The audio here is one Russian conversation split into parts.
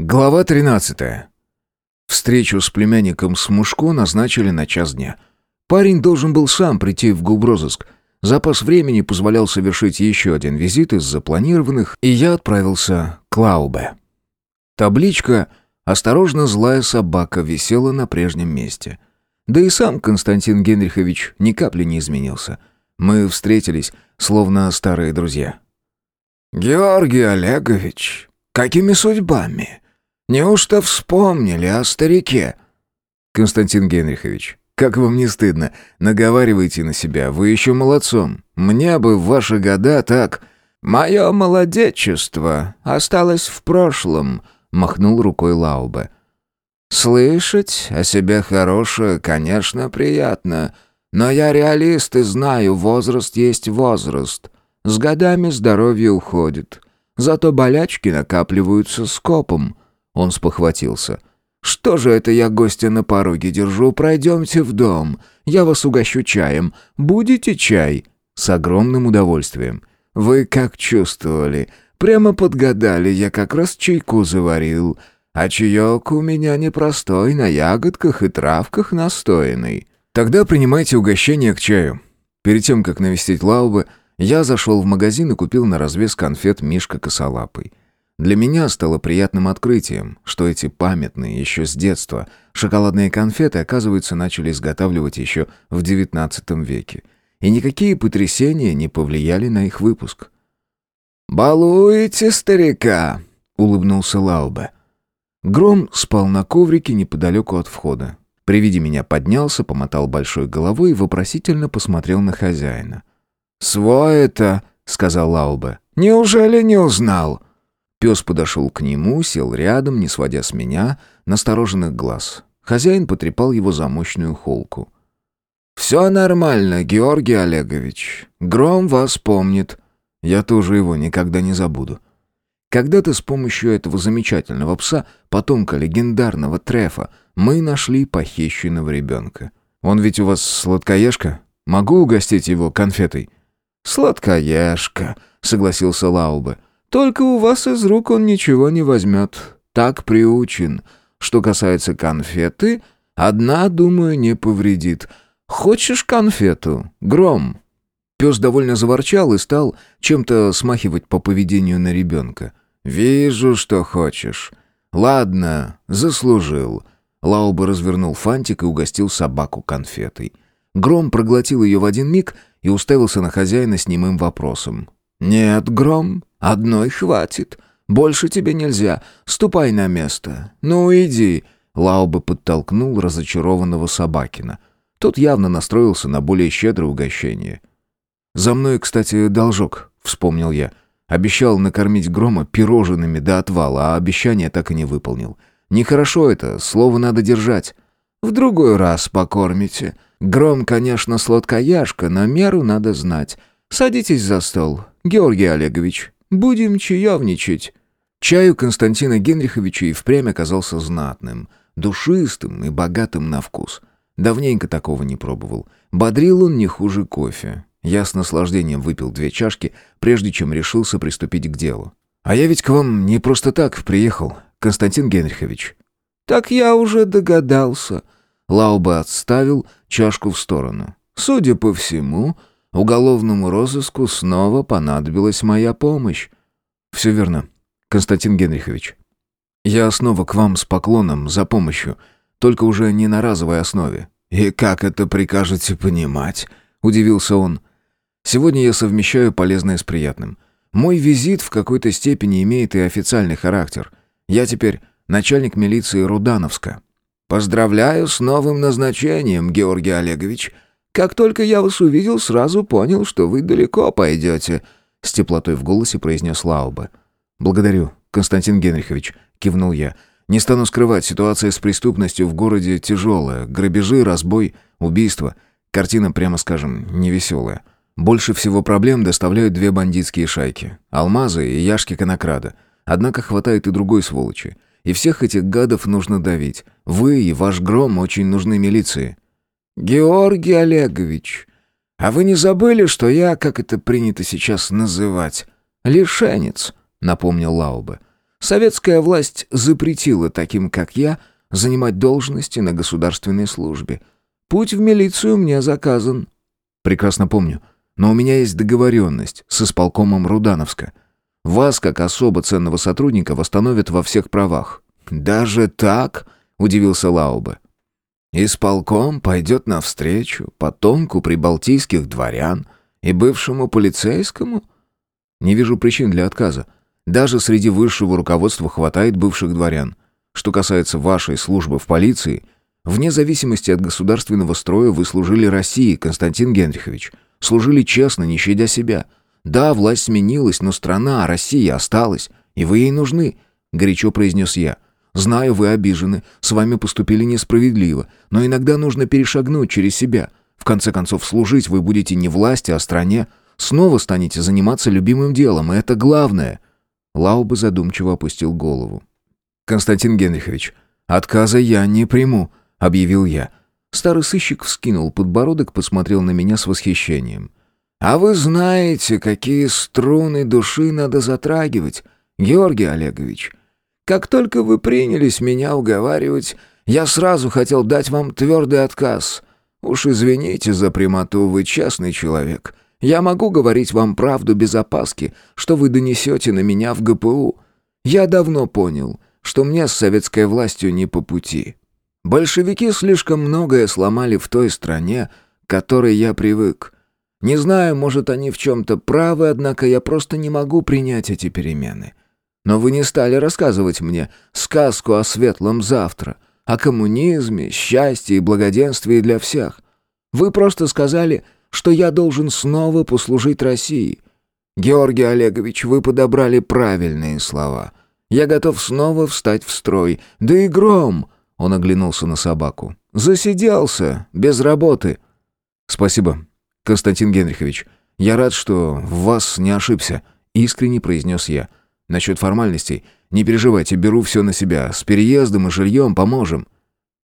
Глава 13. Встречу с племянником Смушко назначили на час дня. Парень должен был сам прийти в губрозыск. Запас времени позволял совершить еще один визит из запланированных, и я отправился к Лаубе. Табличка «Осторожно, злая собака» висела на прежнем месте. Да и сам Константин Генрихович ни капли не изменился. Мы встретились, словно старые друзья. «Георгий Олегович, какими судьбами?» Неужто вспомнили о старике?» «Константин Генрихович, как вам не стыдно? Наговаривайте на себя, вы еще молодцом. Мне бы в ваши года так...» «Мое молодечество осталось в прошлом», — махнул рукой Лаубе. «Слышать о себе хорошее, конечно, приятно, но я реалист и знаю, возраст есть возраст. С годами здоровье уходит, зато болячки накапливаются скопом». Он спохватился. «Что же это я гостя на пороге держу? Пройдемте в дом. Я вас угощу чаем. Будете чай?» «С огромным удовольствием». «Вы как чувствовали? Прямо подгадали, я как раз чайку заварил. А чаек у меня непростой, на ягодках и травках настоянный». «Тогда принимайте угощение к чаю». Перед тем, как навестить Лаубы, я зашел в магазин и купил на развес конфет Мишка косолапый. Для меня стало приятным открытием, что эти памятные еще с детства шоколадные конфеты, оказывается, начали изготавливать еще в XIX веке. И никакие потрясения не повлияли на их выпуск. «Балуете старика!» — улыбнулся Лаубе. Гром спал на коврике неподалеку от входа. При виде меня поднялся, помотал большой головой и вопросительно посмотрел на хозяина. «Свой это!» — сказал Лаубе. «Неужели не узнал?» Пес подошел к нему, сел рядом, не сводя с меня настороженных глаз. Хозяин потрепал его за мощную холку. «Все нормально, Георгий Олегович. Гром вас помнит. Я тоже его никогда не забуду. Когда-то с помощью этого замечательного пса, потомка легендарного Трефа, мы нашли похищенного ребенка. Он ведь у вас сладкоежка? Могу угостить его конфетой?» «Сладкоежка», — согласился Лаубе. Только у вас из рук он ничего не возьмет. Так приучен. Что касается конфеты, одна, думаю, не повредит. Хочешь конфету? Гром?» Пес довольно заворчал и стал чем-то смахивать по поведению на ребенка. «Вижу, что хочешь. Ладно, заслужил». Лауба развернул фантик и угостил собаку конфетой. Гром проглотил ее в один миг и уставился на хозяина с немым вопросом. «Нет, Гром, одной хватит. Больше тебе нельзя. Ступай на место. Ну, иди». Лауба подтолкнул разочарованного Собакина. Тот явно настроился на более щедрое угощение. «За мной, кстати, должок», — вспомнил я. Обещал накормить Грома пирожными до отвала, а обещание так и не выполнил. Нехорошо это, слово надо держать. В другой раз покормите. Гром, конечно, сладкояшка, но меру надо знать. Садитесь за стол. Георгий Олегович, будем чаевничать». Чаю Константина Генриховича и впрямь оказался знатным, душистым и богатым на вкус. Давненько такого не пробовал. Бодрил он не хуже кофе. Я с наслаждением выпил две чашки, прежде чем решился приступить к делу. «А я ведь к вам не просто так приехал, Константин Генрихович». «Так я уже догадался». Лауба отставил чашку в сторону. «Судя по всему, Уголовному розыску снова понадобилась моя помощь. Все верно, Константин Генрихович. Я снова к вам с поклоном за помощью, только уже не на разовой основе. И как это прикажете понимать? Удивился он. Сегодня я совмещаю полезное с приятным. Мой визит в какой-то степени имеет и официальный характер. Я теперь начальник милиции Рудановска. Поздравляю с новым назначением, Георгий Олегович. Как только я вас увидел, сразу понял, что вы далеко пойдете», — с теплотой в голосе произнес Лауба. «Благодарю, Константин Генрихович», — кивнул я. «Не стану скрывать, ситуация с преступностью в городе тяжелая. Грабежи, разбой, убийства. Картина, прямо скажем, невеселая. Больше всего проблем доставляют две бандитские шайки. Алмазы и Яшки Конокрада. Однако хватает и другой сволочи. И всех этих гадов нужно давить. Вы и ваш гром очень нужны милиции». «Георгий Олегович, а вы не забыли, что я, как это принято сейчас называть, лишенец?» — напомнил Лаубе. Советская власть запретила таким, как я, занимать должности на государственной службе. Путь в милицию мне заказан». «Прекрасно помню. Но у меня есть договоренность с исполкомом Рудановска. Вас, как особо ценного сотрудника, восстановят во всех правах». «Даже так?» — удивился Лаубе. «Исполком пойдет навстречу потомку прибалтийских дворян и бывшему полицейскому?» «Не вижу причин для отказа. Даже среди высшего руководства хватает бывших дворян. Что касается вашей службы в полиции, вне зависимости от государственного строя вы служили России, Константин Генрихович. Служили честно, не щадя себя. Да, власть сменилась, но страна, Россия осталась, и вы ей нужны», — горячо произнес я. «Знаю, вы обижены, с вами поступили несправедливо, но иногда нужно перешагнуть через себя. В конце концов, служить вы будете не власти, а стране. Снова станете заниматься любимым делом, и это главное». Лаубе задумчиво опустил голову. «Константин Генрихович, отказа я не приму», — объявил я. Старый сыщик вскинул подбородок, посмотрел на меня с восхищением. «А вы знаете, какие струны души надо затрагивать, Георгий Олегович. Как только вы принялись меня уговаривать, я сразу хотел дать вам твердый отказ. Уж извините за прямоту, вы честный человек. Я могу говорить вам правду без опаски, что вы донесете на меня в ГПУ. Я давно понял, что мне с советской властью не по пути. Большевики слишком многое сломали в той стране, к которой я привык. Не знаю, может, они в чем-то правы, однако я просто не могу принять эти перемены. Но вы не стали рассказывать мне сказку о светлом завтра, о коммунизме, счастье и благоденствии для всех. Вы просто сказали что я должен снова послужить России. Георгий Олегович, вы подобрали правильные слова. Я готов снова встать в строй. Да и гром!» Он оглянулся на собаку. «Засиделся, без работы». «Спасибо, Константин Генрихович. Я рад, что в вас не ошибся», — искренне произнес я. «Насчет формальностей. Не переживайте, беру все на себя. С переездом и жильем поможем».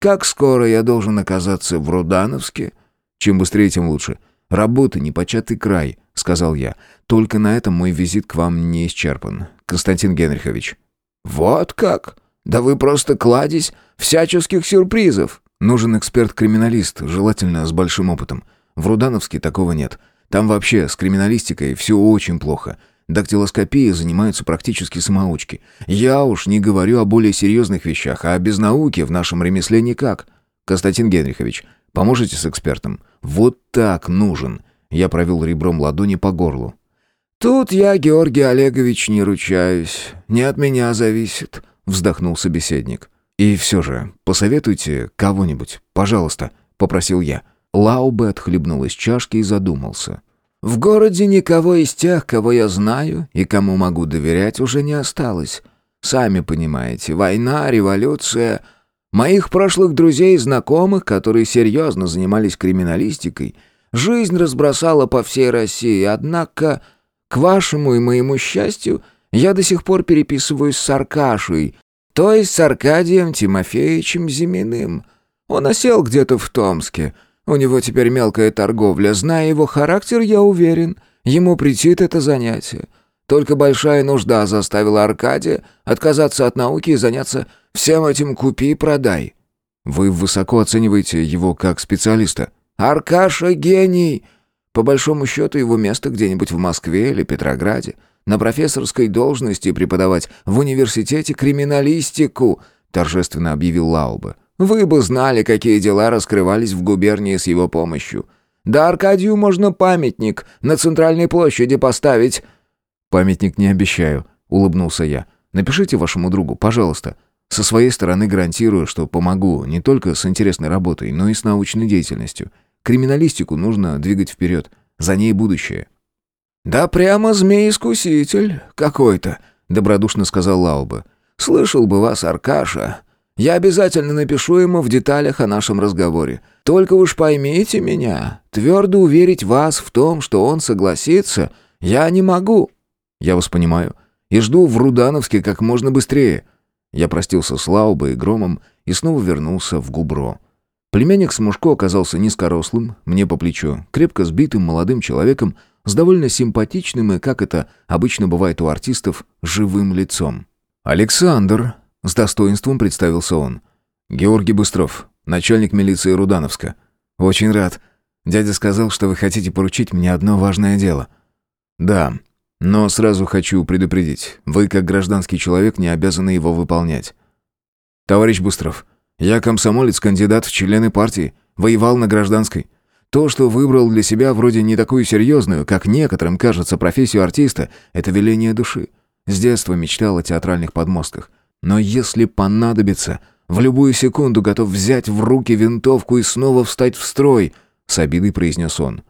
«Как скоро я должен оказаться в Рудановске?» «Чем быстрее, тем лучше. «Работа — непочатый край», — сказал я. «Только на этом мой визит к вам не исчерпан, Константин Генрихович». «Вот как? Да вы просто кладезь всяческих сюрпризов». «Нужен эксперт-криминалист, желательно с большим опытом. В Рудановске такого нет. Там вообще с криминалистикой все очень плохо. Дактилоскопией занимаются практически самоучки. Я уж не говорю о более серьезных вещах, а без науки в нашем ремесле никак. Константин Генрихович, Поможете с экспертом? Вот так нужен. Я провел ребром ладони по горлу. Тут я, Георгий Олегович, не ручаюсь. Не от меня зависит, вздохнул собеседник. И все же, посоветуйте кого-нибудь, пожалуйста, попросил я. Лаубе отхлебнул из чашки и задумался. В городе никого из тех, кого я знаю и кому могу доверять, уже не осталось. Сами понимаете, война, революция, Моих прошлых друзей и знакомых, которые серьезно занимались криминалистикой, жизнь разбросала по всей России, однако, к вашему и моему счастью, я до сих пор переписываюсь с Аркашей, то есть с Аркадием Тимофеевичем Зиминым. Он осел где-то в Томске. У него теперь мелкая торговля. Зная его характер, я уверен, ему претит это занятие. Только большая нужда заставила Аркадия отказаться от науки и заняться всем этим купи-продай». «Вы высоко оцениваете его как специалиста?» «Аркаша гений!» По большому счету его место где-нибудь в Москве или Петрограде. На профессорской должности преподавать в университете криминалистику, торжественно объявил Лауба. Вы бы знали, какие дела раскрывались в губернии с его помощью. Да Аркадию можно памятник на центральной площади поставить. «Памятник не обещаю», — улыбнулся я. «Напишите вашему другу, пожалуйста. Со своей стороны гарантирую, что помогу не только с интересной работой, но и с научной деятельностью. Криминалистику нужно двигать вперед. За ней будущее». «Да прямо змей-искуситель какой-то», — добродушно сказал Лауба. «Слышал бы вас, Аркаша. Я обязательно напишу ему в деталях о нашем разговоре. Только уж поймите меня, твердо уверить вас в том, что он согласится, я не могу». «Я вас понимаю. И жду в Рудановске как можно быстрее». Я простился с Лаубой и Громом и снова вернулся в Губро. Племянник Смушко оказался низкорослым, мне по плечу, крепко сбитым молодым человеком с довольно симпатичным и, как это обычно бывает у артистов, живым лицом. «Александр», — с достоинством представился он. «Георгий Быстров, начальник милиции Рудановска. Очень рад. Дядя сказал, что вы хотите поручить мне одно важное дело». «Да, но сразу хочу предупредить, вы, как гражданский человек, не обязаны его выполнять». «Товарищ Быстров, я комсомолец, кандидат в члены партии, воевал на гражданской. То, что выбрал для себя вроде не такую серьезную, как некоторым кажется, профессию артиста, это веление души. С детства мечтал о театральных подмостках. Но если понадобится, в любую секунду готов взять в руки винтовку и снова встать в строй, с обидой произнес он.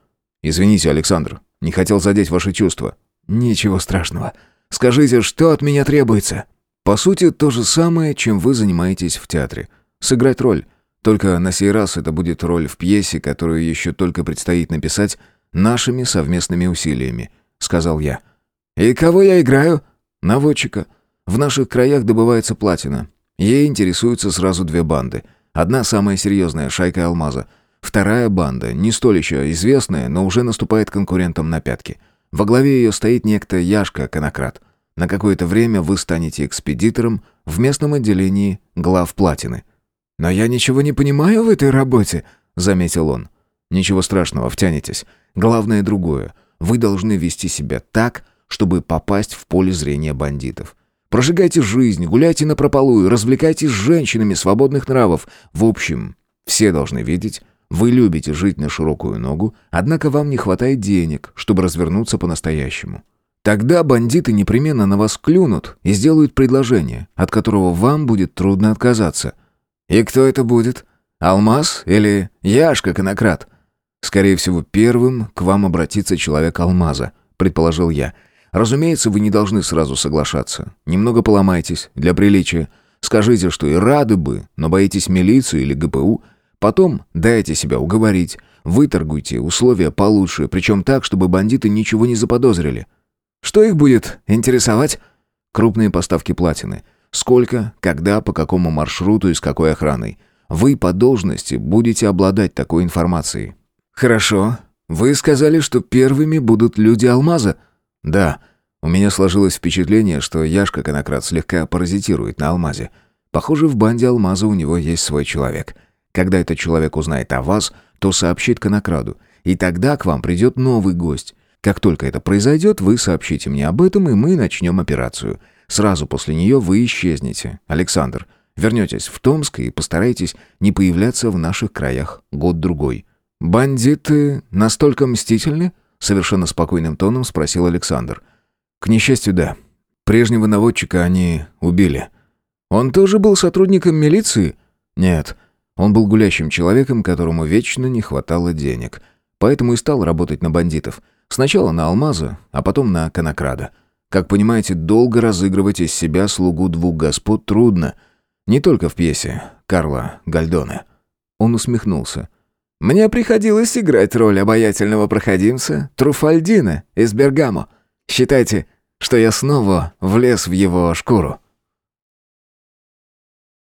Извините, Александр, не хотел задеть ваши чувства. Ничего страшного. Скажите, что от меня требуется? По сути, то же самое, чем вы занимаетесь в театре. Сыграть роль. Только на сей раз это будет роль в пьесе, которую еще только предстоит написать нашими совместными усилиями», — сказал я. «И кого я играю?» «Наводчика. В наших краях добывается платина. Ей интересуются сразу две банды. Одна самая серьезная — шайка Алмаза. Вторая банда, не столь еще известная, но уже наступает конкурентам на пятки. Во главе ее стоит некто Яшка Конократ. На какое-то время вы станете экспедитором в местном отделении глав платины. «Но я ничего не понимаю в этой работе», — заметил он. «Ничего страшного, втянетесь. Главное другое. Вы должны вести себя так, чтобы попасть в поле зрения бандитов. Прожигайте жизнь, гуляйте на прополую, развлекайтесь с женщинами свободных нравов. В общем, все должны видеть, вы любите жить на широкую ногу, однако вам не хватает денег, чтобы развернуться по-настоящему. Тогда бандиты непременно на вас клюнут и сделают предложение, от которого вам будет трудно отказаться. «И кто это будет? Алмаз или Яшка Конократ?» «Скорее всего, первым к вам обратится человек Алмаза», — предположил я. «Разумеется, вы не должны сразу соглашаться. Немного поломайтесь, для приличия. Скажите, что и рады бы, но боитесь милицию или ГПУ. Потом дайте себя уговорить. Выторгуйте условия получше, причем так, чтобы бандиты ничего не заподозрили». «Что их будет интересовать?» «Крупные поставки платины». Сколько, когда, по какому маршруту и с какой охраной. Вы по должности будете обладать такой информацией. Хорошо. Вы сказали, что первыми будут люди алмаза? Да. У меня сложилось впечатление, что Яшка Конократ слегка паразитирует на алмазе. Похоже, в банде алмаза у него есть свой человек. Когда этот человек узнает о вас, то сообщит Конокраду. И тогда к вам придет новый гость. Как только это произойдет, вы сообщите мне об этом, и мы начнем операцию. Сразу после нее вы исчезнете, Александр. Вернетесь в Томск и постарайтесь не появляться в наших краях год-другой». «Бандиты настолько мстительны?» — совершенно спокойным тоном спросил Александр. «К несчастью, да. Прежнего наводчика они убили». «Он тоже был сотрудником милиции?» «Нет. Он был гулящим человеком, которому вечно не хватало денег. Поэтому и стал работать на бандитов. Сначала на Алмаза, а потом на Конокрада. Как понимаете, долго разыгрывать из себя слугу двух господ трудно. Не только в пьесе Карла Гальдоне. Он усмехнулся. «Мне приходилось играть роль обаятельного проходимца Труфальдина из Бергамо. Считайте, что я снова влез в его шкуру».